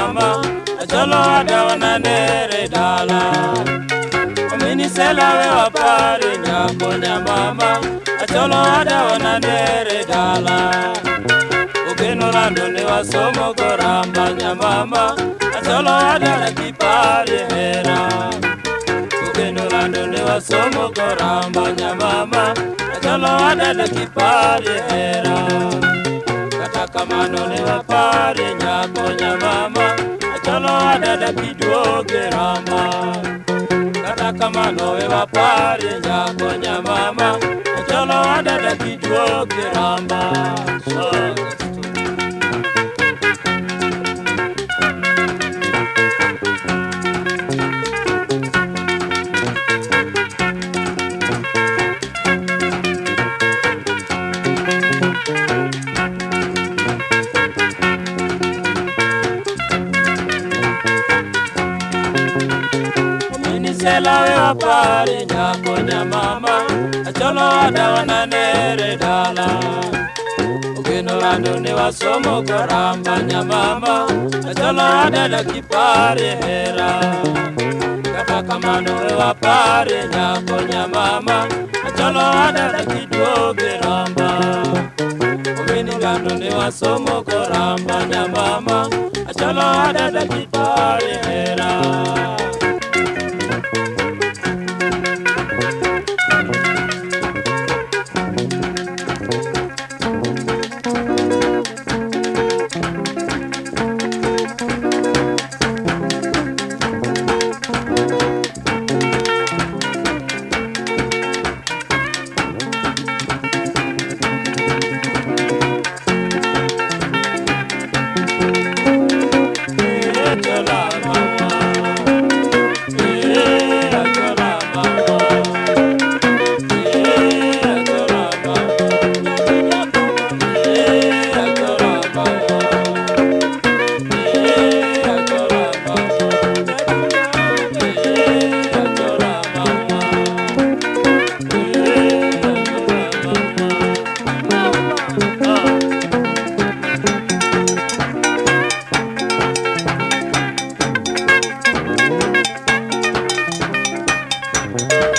mamba acholo adawana nere dala omini selawe wapare nyakonya mamba acholo adawana nere dala ogenolando ne wasomo goramba nyamama acholo adala kipare hera ogenolando ne wasomo goramba nyamama acholo adala kipare hera kata kamano ne wapare nyakonya mama kidogerama kata kamano wewapare ja konya mama ochono wadada kidogeramba so, Sela wewa pari nyako nyamama Acholo wada wana nere dala Ugino randu ni wasomo karamba nyamama Acholo wada la kipari hera Kata kamano wewa pari nyako nyamama Acholo wada la kidoge ramba Ugino randu ni wasomo karamba nyamama Acholo wada la kipari hera Acholo wada la kipari hera thank you